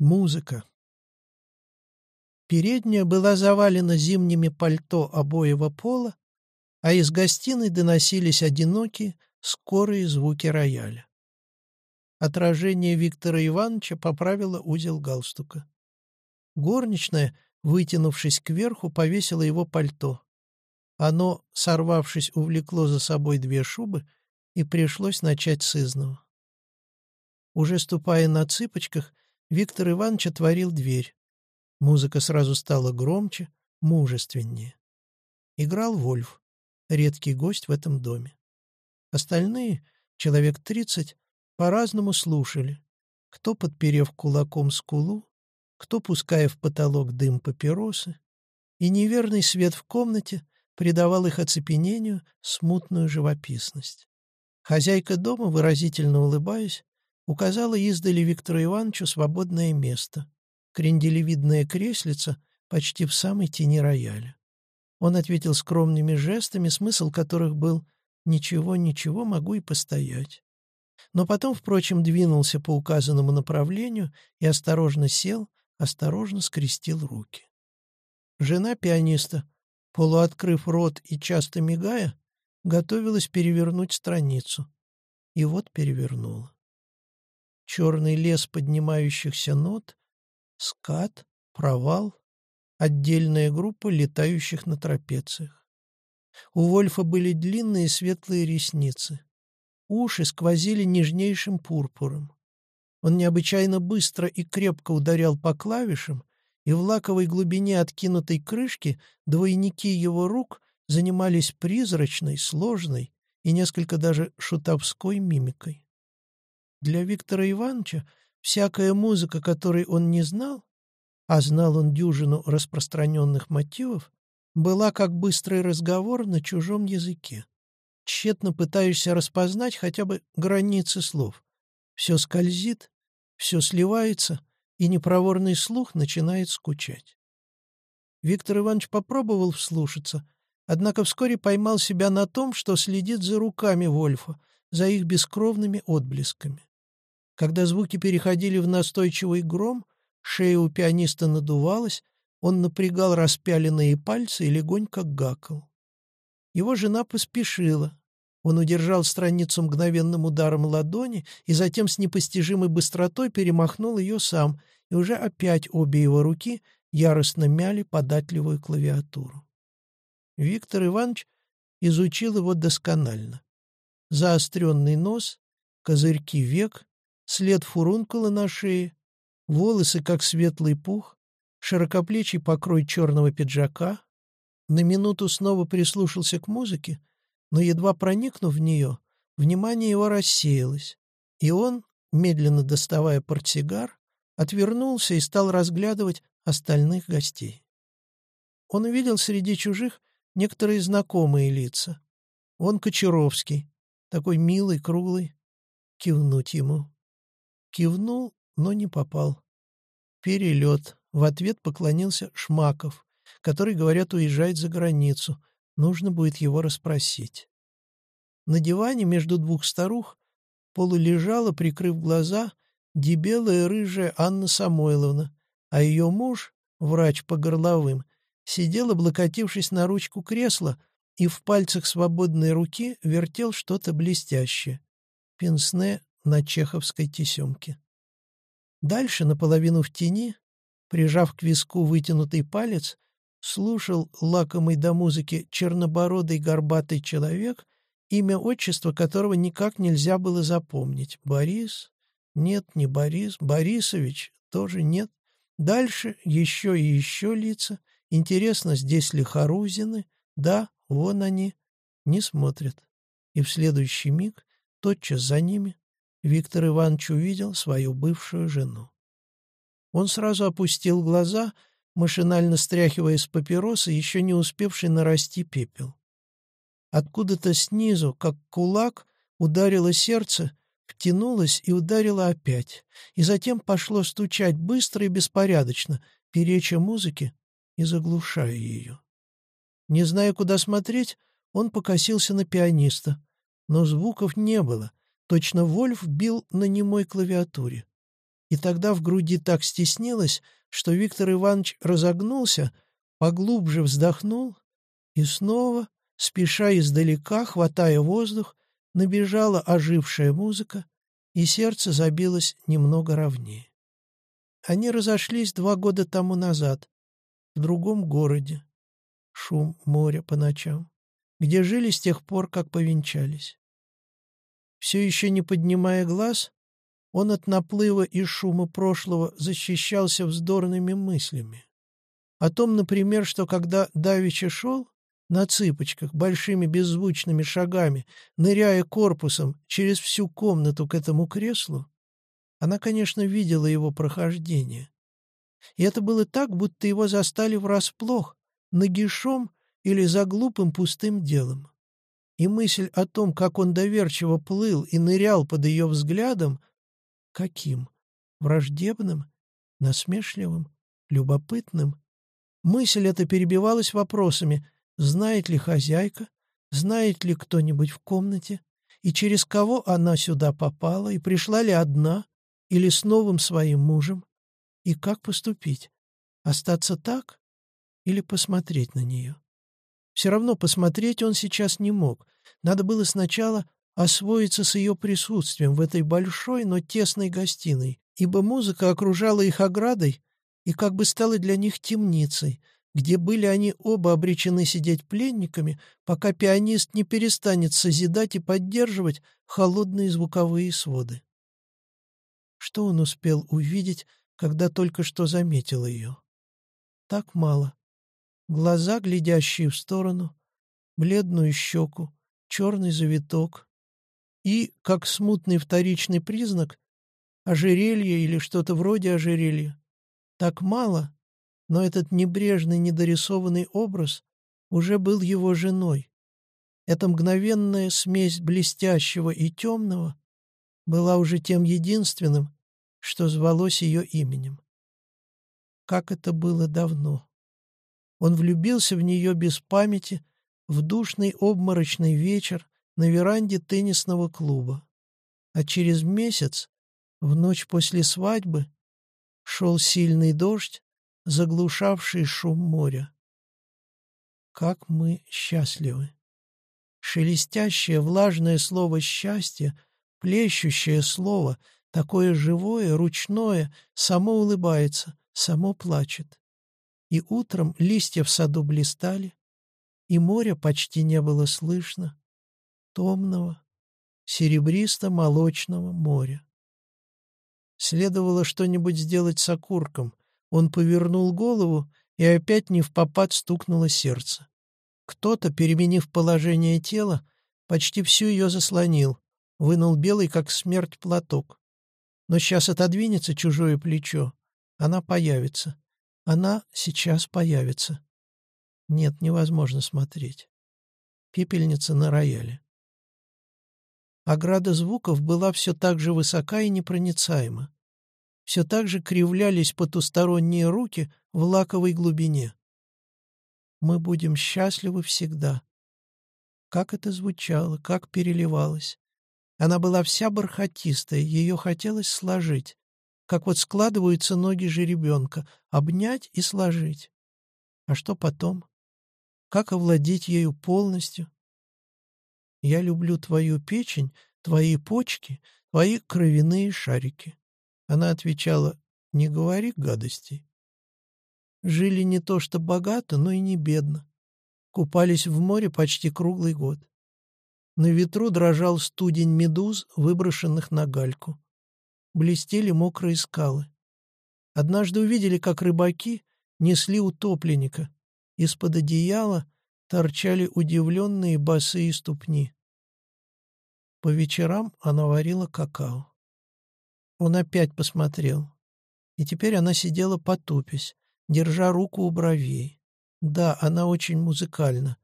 Музыка. Передняя была завалена зимними пальто обоего пола, а из гостиной доносились одинокие, скорые звуки рояля. Отражение Виктора Ивановича поправило узел галстука. Горничная, вытянувшись кверху, повесила его пальто. Оно, сорвавшись, увлекло за собой две шубы, и пришлось начать с изного. Уже ступая на цыпочках, Виктор Иванович отворил дверь. Музыка сразу стала громче, мужественнее. Играл Вольф, редкий гость в этом доме. Остальные, человек тридцать, по-разному слушали. Кто, подперев кулаком скулу, кто, пуская в потолок дым папиросы, и неверный свет в комнате придавал их оцепенению смутную живописность. Хозяйка дома, выразительно улыбаясь, указала издали Виктору Ивановичу свободное место, кренделевидное креслице почти в самой тени рояля. Он ответил скромными жестами, смысл которых был «ничего, ничего, могу и постоять». Но потом, впрочем, двинулся по указанному направлению и осторожно сел, осторожно скрестил руки. Жена пианиста, полуоткрыв рот и часто мигая, готовилась перевернуть страницу. И вот перевернула черный лес поднимающихся нот, скат, провал, отдельная группа летающих на трапециях. У Вольфа были длинные светлые ресницы. Уши сквозили нежнейшим пурпуром. Он необычайно быстро и крепко ударял по клавишам, и в лаковой глубине откинутой крышки двойники его рук занимались призрачной, сложной и несколько даже шутовской мимикой. Для Виктора Ивановича всякая музыка, которой он не знал, а знал он дюжину распространенных мотивов, была как быстрый разговор на чужом языке. Тщетно пытаешься распознать хотя бы границы слов. Все скользит, все сливается, и непроворный слух начинает скучать. Виктор Иванович попробовал вслушаться, однако вскоре поймал себя на том, что следит за руками Вольфа, за их бескровными отблесками. Когда звуки переходили в настойчивый гром, шея у пианиста надувалась, он напрягал распяленные пальцы и легонько гакал. Его жена поспешила. Он удержал страницу мгновенным ударом ладони и затем с непостижимой быстротой перемахнул ее сам, и уже опять обе его руки яростно мяли податливую клавиатуру. Виктор Иванович изучил его досконально. Заостренный нос, козырьки век, след фурункула на шее, волосы, как светлый пух, широкоплечий покрой черного пиджака. На минуту снова прислушался к музыке, но, едва проникнув в нее, внимание его рассеялось, и он, медленно доставая портсигар, отвернулся и стал разглядывать остальных гостей. Он увидел среди чужих некоторые знакомые лица. Он Кочаровский, такой милый, круглый, кивнуть ему. Кивнул, но не попал. Перелет. В ответ поклонился Шмаков, который, говорят, уезжает за границу. Нужно будет его расспросить. На диване между двух старух полулежала, прикрыв глаза, дебелая рыжая Анна Самойловна, а ее муж, врач по горловым, сидел, облокотившись на ручку кресла, и в пальцах свободной руки вертел что-то блестящее. Пенсне на чеховской тесемке. Дальше, наполовину в тени, прижав к виску вытянутый палец, слушал лакомый до музыки чернобородый горбатый человек, имя отчества которого никак нельзя было запомнить. Борис? Нет, не Борис. Борисович? Тоже нет. Дальше еще и еще лица. Интересно, здесь ли Харузины? Да, вон они. Не смотрят. И в следующий миг, тотчас за ними, Виктор Иванович увидел свою бывшую жену. Он сразу опустил глаза, машинально стряхивая с папиросы, еще не успевший нарасти пепел. Откуда-то снизу, как кулак, ударило сердце, втянулось и ударило опять, и затем пошло стучать быстро и беспорядочно, переча музыке и заглушая ее. Не зная, куда смотреть, он покосился на пианиста, но звуков не было — Точно Вольф бил на немой клавиатуре. И тогда в груди так стеснилось, что Виктор Иванович разогнулся, поглубже вздохнул и снова, спеша издалека, хватая воздух, набежала ожившая музыка, и сердце забилось немного ровнее. Они разошлись два года тому назад, в другом городе. Шум моря по ночам, где жили с тех пор, как повенчались. Все еще не поднимая глаз, он от наплыва и шума прошлого защищался вздорными мыслями. О том, например, что когда Давича шел, на цыпочках, большими беззвучными шагами, ныряя корпусом через всю комнату к этому креслу, она, конечно, видела его прохождение. И это было так, будто его застали врасплох, нагишом или за глупым пустым делом. И мысль о том, как он доверчиво плыл и нырял под ее взглядом, каким? Враждебным? Насмешливым? Любопытным? Мысль эта перебивалась вопросами, знает ли хозяйка, знает ли кто-нибудь в комнате, и через кого она сюда попала, и пришла ли одна, или с новым своим мужем? И как поступить? Остаться так или посмотреть на нее? Все равно посмотреть он сейчас не мог. Надо было сначала освоиться с ее присутствием в этой большой, но тесной гостиной, ибо музыка окружала их оградой и как бы стала для них темницей, где были они оба обречены сидеть пленниками, пока пианист не перестанет созидать и поддерживать холодные звуковые своды. Что он успел увидеть, когда только что заметил ее? Так мало. Глаза, глядящие в сторону, бледную щеку, черный завиток и, как смутный вторичный признак, ожерелье или что-то вроде ожерелья. Так мало, но этот небрежный, недорисованный образ уже был его женой. Эта мгновенная смесь блестящего и темного была уже тем единственным, что звалось ее именем. Как это было давно! Он влюбился в нее без памяти в душный обморочный вечер на веранде теннисного клуба. А через месяц, в ночь после свадьбы, шел сильный дождь, заглушавший шум моря. Как мы счастливы! Шелестящее влажное слово «счастье» Плещущее слово, такое живое, ручное, само улыбается, само плачет. И утром листья в саду блистали, и моря почти не было слышно, томного, серебристо-молочного моря. Следовало что-нибудь сделать с окурком. Он повернул голову, и опять не в попад стукнуло сердце. Кто-то, переменив положение тела, почти всю ее заслонил, вынул белый, как смерть, платок. Но сейчас отодвинется чужое плечо. Она появится. Она сейчас появится. Нет, невозможно смотреть. Пепельница на рояле. Ограда звуков была все так же высока и непроницаема. Все так же кривлялись потусторонние руки в лаковой глубине. Мы будем счастливы всегда. Как это звучало, как переливалось. Она была вся бархатистая, ее хотелось сложить, как вот складываются ноги жеребенка, обнять и сложить. А что потом? Как овладеть ею полностью? Я люблю твою печень, твои почки, твои кровяные шарики. Она отвечала, не говори гадостей. Жили не то что богато, но и не бедно. Купались в море почти круглый год. На ветру дрожал студень медуз, выброшенных на гальку. Блестели мокрые скалы. Однажды увидели, как рыбаки несли утопленника. Из-под одеяла торчали удивленные босые ступни. По вечерам она варила какао. Он опять посмотрел. И теперь она сидела потупясь, держа руку у бровей. Да, она очень музыкальна.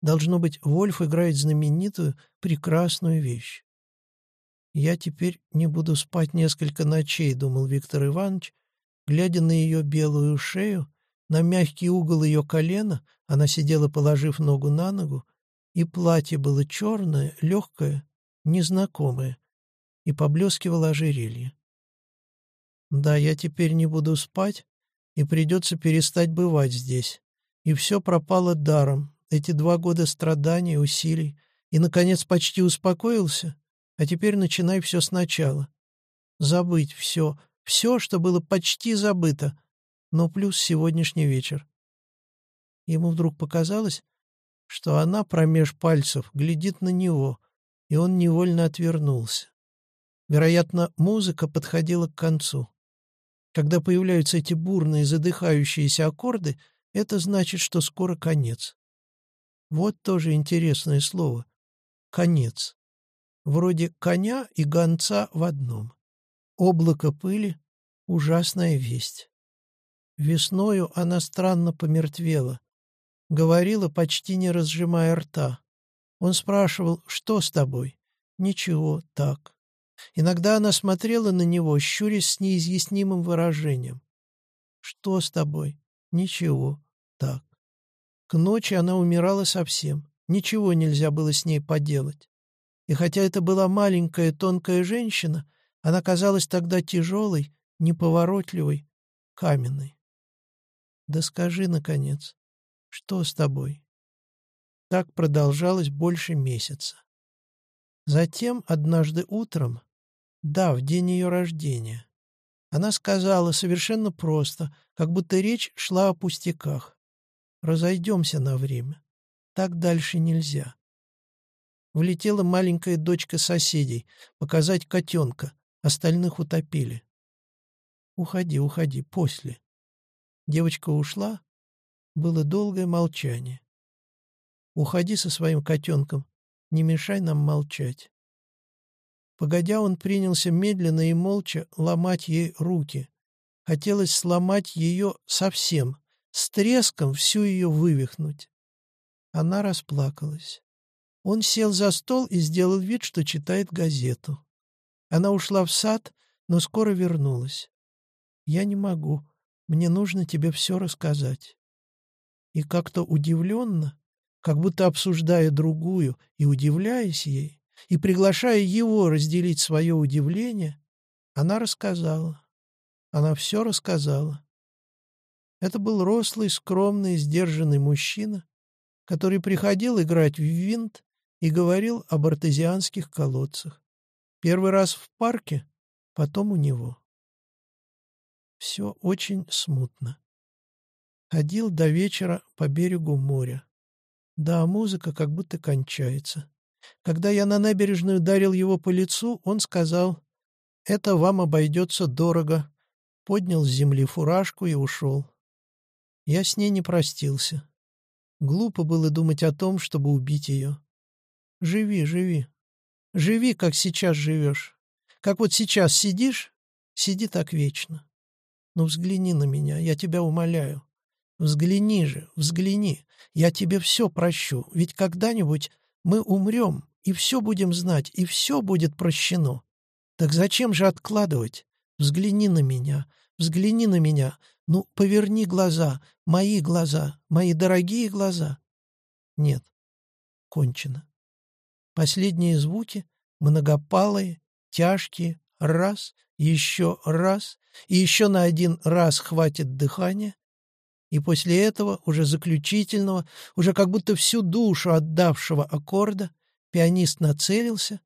Должно быть, Вольф играет знаменитую, прекрасную вещь. «Я теперь не буду спать несколько ночей», — думал Виктор Иванович, глядя на ее белую шею, на мягкий угол ее колена, она сидела, положив ногу на ногу, и платье было черное, легкое, незнакомое, и поблескивало ожерелье. Да, я теперь не буду спать, и придется перестать бывать здесь. И все пропало даром, эти два года страданий, усилий. И, наконец, почти успокоился, а теперь начинай все сначала. Забыть все, все, что было почти забыто, но плюс сегодняшний вечер. Ему вдруг показалось, что она промеж пальцев глядит на него, и он невольно отвернулся. Вероятно, музыка подходила к концу. Когда появляются эти бурные задыхающиеся аккорды, это значит, что скоро конец. Вот тоже интересное слово. Конец. Вроде коня и гонца в одном. Облако пыли — ужасная весть. Весною она странно помертвела. Говорила, почти не разжимая рта. Он спрашивал, что с тобой? Ничего, так. Иногда она смотрела на него, щурясь с неизъяснимым выражением. Что с тобой? Ничего, так. К ночи она умирала совсем. Ничего нельзя было с ней поделать. И хотя это была маленькая тонкая женщина, она казалась тогда тяжелой, неповоротливой, каменной. Да скажи, наконец, что с тобой? Так продолжалось больше месяца. Затем, однажды утром, да, в день ее рождения, она сказала совершенно просто, как будто речь шла о пустяках. «Разойдемся на время. Так дальше нельзя». Влетела маленькая дочка соседей, показать котенка, остальных утопили. «Уходи, уходи, после». Девочка ушла. Было долгое молчание. «Уходи со своим котенком, не мешай нам молчать». Погодя, он принялся медленно и молча ломать ей руки. Хотелось сломать ее совсем, с треском всю ее вывихнуть. Она расплакалась. Он сел за стол и сделал вид, что читает газету. Она ушла в сад, но скоро вернулась. «Я не могу. Мне нужно тебе все рассказать». И как-то удивленно, как будто обсуждая другую и удивляясь ей, и приглашая его разделить свое удивление, она рассказала. Она все рассказала. Это был рослый, скромный, сдержанный мужчина, который приходил играть в винт и говорил об артезианских колодцах. Первый раз в парке, потом у него. Все очень смутно. Ходил до вечера по берегу моря. Да, музыка как будто кончается. Когда я на набережную ударил его по лицу, он сказал, «Это вам обойдется дорого», поднял с земли фуражку и ушел. Я с ней не простился. Глупо было думать о том, чтобы убить ее. Живи, живи. Живи, как сейчас живешь. Как вот сейчас сидишь, сиди так вечно. Ну, взгляни на меня, я тебя умоляю. Взгляни же, взгляни. Я тебе все прощу, ведь когда-нибудь мы умрем, и все будем знать, и все будет прощено. Так зачем же откладывать? Взгляни на меня, взгляни на меня. Ну, поверни глаза, мои глаза, мои дорогие глаза. Нет, кончено. Последние звуки, многопалые, тяжкие, раз, еще раз, и еще на один раз хватит дыхания, и после этого, уже заключительного, уже как будто всю душу отдавшего аккорда, пианист нацелился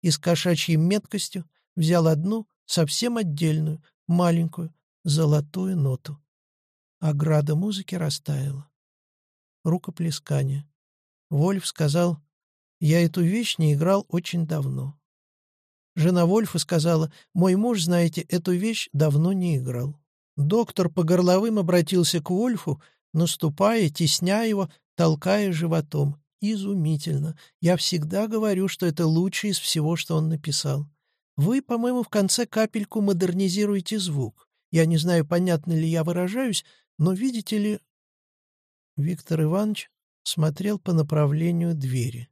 и с кошачьей меткостью взял одну, совсем отдельную, маленькую, золотую ноту. Ограда музыки растаяла. Рукоплескание. Вольф сказал, «Я эту вещь не играл очень давно». Жена Вольфа сказала, «Мой муж, знаете, эту вещь давно не играл». Доктор по горловым обратился к Вольфу, наступая, тесня его, толкая животом. Изумительно. Я всегда говорю, что это лучшее из всего, что он написал. Вы, по-моему, в конце капельку модернизируете звук. Я не знаю, понятно ли я выражаюсь, но видите ли...» Виктор Иванович смотрел по направлению двери.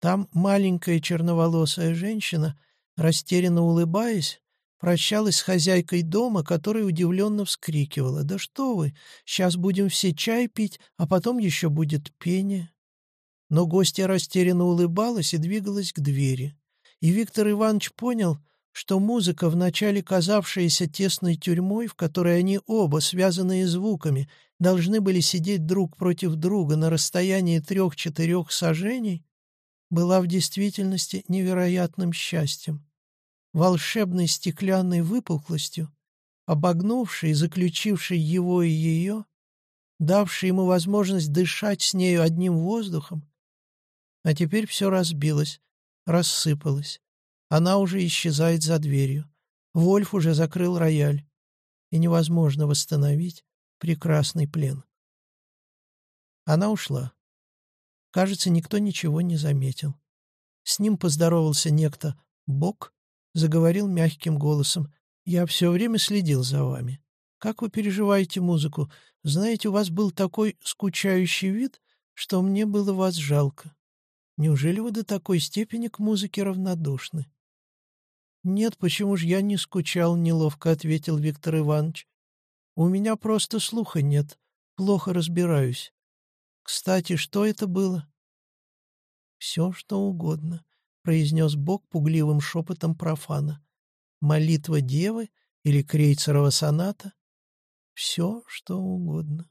Там маленькая черноволосая женщина, растерянно улыбаясь, Прощалась с хозяйкой дома, которая удивленно вскрикивала. «Да что вы! Сейчас будем все чай пить, а потом еще будет пение». Но гостья растерянно улыбалась и двигалась к двери. И Виктор Иванович понял, что музыка, вначале казавшаяся тесной тюрьмой, в которой они оба, связанные звуками, должны были сидеть друг против друга на расстоянии трех-четырех сажений, была в действительности невероятным счастьем, волшебной стеклянной выпуклостью, обогнувшей и заключившей его и ее, давшей ему возможность дышать с нею одним воздухом. А теперь все разбилось, рассыпалось, она уже исчезает за дверью. Вольф уже закрыл рояль. И невозможно восстановить прекрасный плен. Она ушла. Кажется, никто ничего не заметил. С ним поздоровался некто Бог, заговорил мягким голосом. «Я все время следил за вами. Как вы переживаете музыку? Знаете, у вас был такой скучающий вид, что мне было вас жалко. Неужели вы до такой степени к музыке равнодушны?» «Нет, почему же я не скучал?» — неловко ответил Виктор Иванович. «У меня просто слуха нет. Плохо разбираюсь. Кстати, что это было?» «Все, что угодно», — произнес Бог пугливым шепотом профана. «Молитва Девы или Крейцерова соната? Все, что угодно».